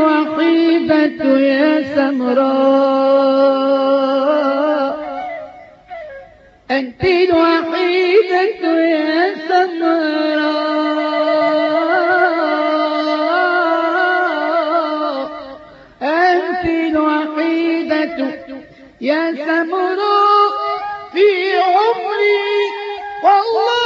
أنت الوحيدة يا سمراء. أنت الوحيدة يا سمراء. أنت الوحيدة يا سمراء. في عمري والله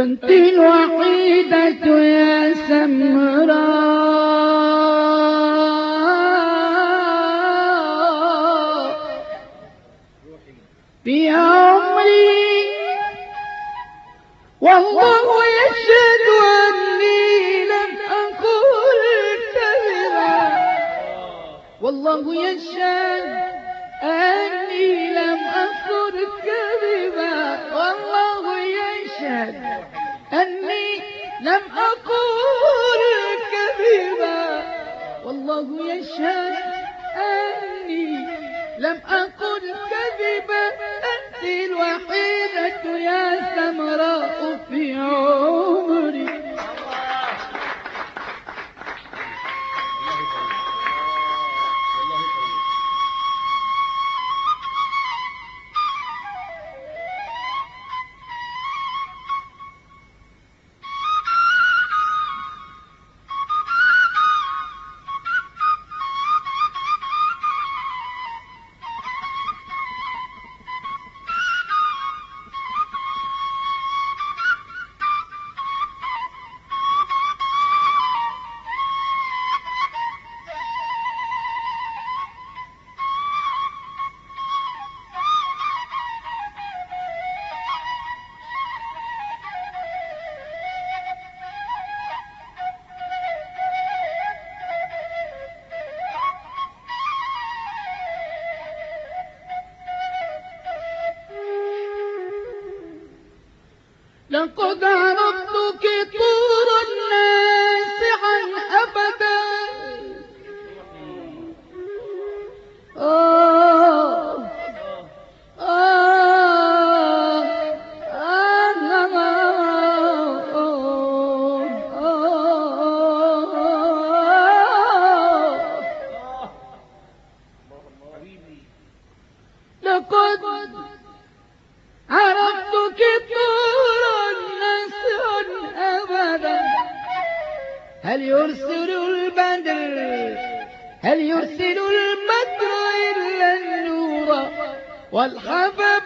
أنت الوحيدة يا سمراء. في عمري والله يشهد أني لم أقول كذبا والله يشهد أني لم أقل كذبا والله يشهد لم أقول كذبا. والله يشهد أني لم أقل كذبا. أنت الوحيدة يا سمراء في عمري. يقضى ربك طول هل يرسل البدر؟ هل يرسل البدر إلا النور والحببة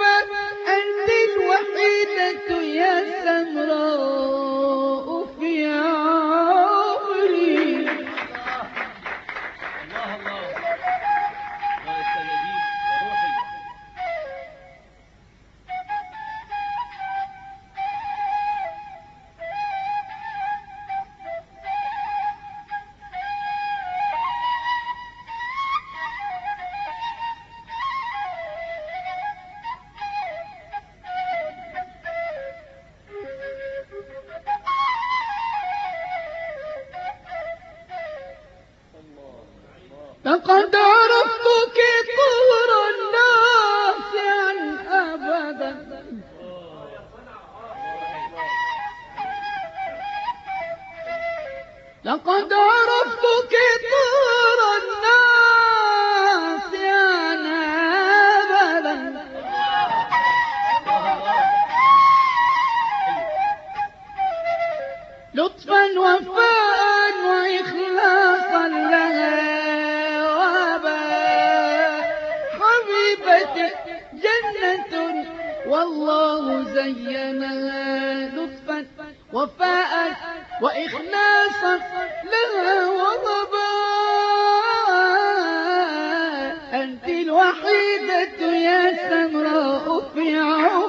لقد عرفتك طهرا نافعا أبدا لطفا وفاء وإخلاصا لها وأبا. حبيبتي جنة والله زينها لطفا وفاء. وإخلاصا لها وضبا أنت الوحيدة يا سمراء في عمري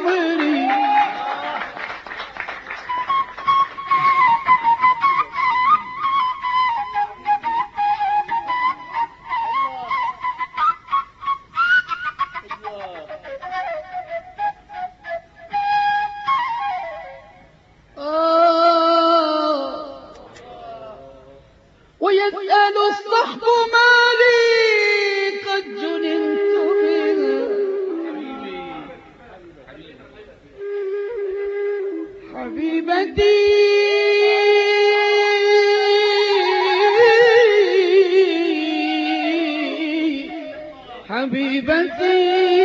ويسأل الصحب ما لي قد جننت حبيبي حبيبتي. حبيبتي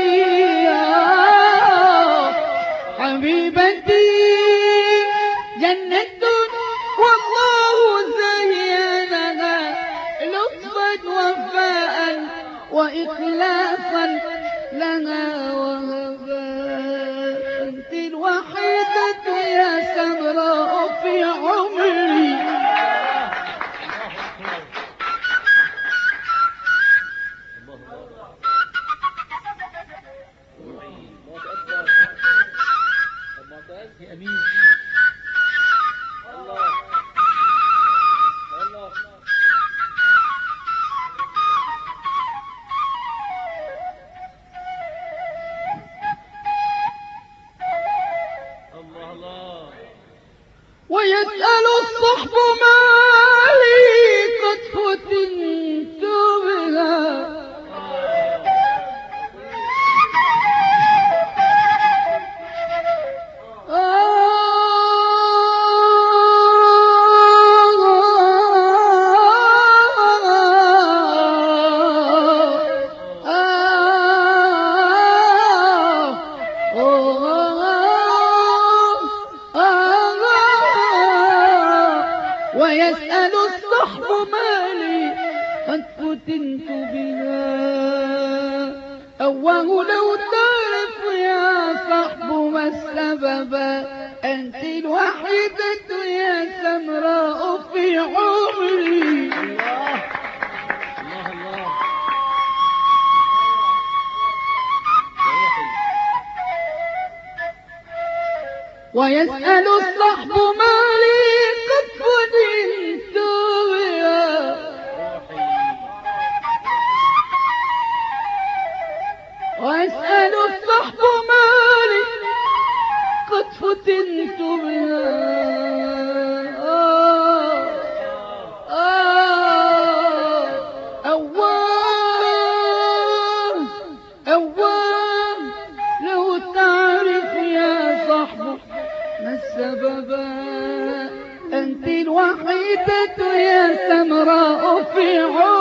آه، حبيبتي. وإخلاصا لنا وهبا الصحب مالي قد فتنت بها أواه لو تعرف يا صحب ما السبب أنت الوحيدة يا سمراء في عمري. ويسأل الصحب مالي فتنت بها آه. آه أواه أواه لو يا ما السبب؟ أنت الوحيدة يا سمراء في عمري.